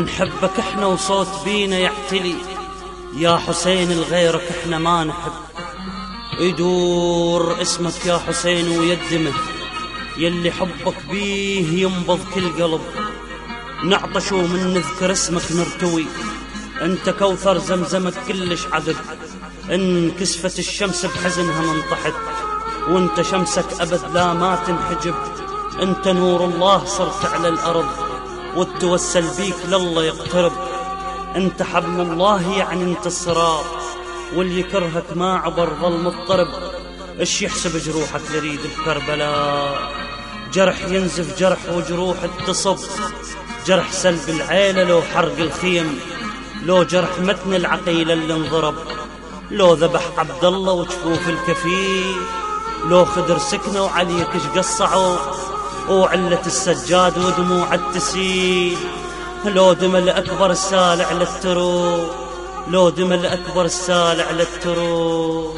نحبك إحنا وصوت بينا يعتلي. يا حسين الغيرك إحنا ما نحب. يدور اسمك يا حسين ويدمه يلي حبك بيه ينبض كل قلب. نعطش ومن نذكر اسمك نرتوي. انت كوثر زمزمك كلش عذب إن كسفت الشمس بحزنها منطحت. وانت شمسك أبد لا ما تنحجب. أنت نور الله صرت على الأرض. والتوسل بيك لله يقترب. انت حبل الله يعني انت الصراط واللي يكرهك ما عبر ظل مضطرب. إيش يحسب جروحك لريد بكربلاء جرح ينزف جرح وجروح اتصب جرح سلب العيلة لو حرق الخيم. لو جرح متن العقيلة اللي انضرب. لو ذبح عبد الله وجفوف الكفيل لو خدر سكنة وعليك اش قصعوا وعلة السجاد ودموع التسيل لو دم الأكبر السالع للترو لو دم الأكبر السالع للترو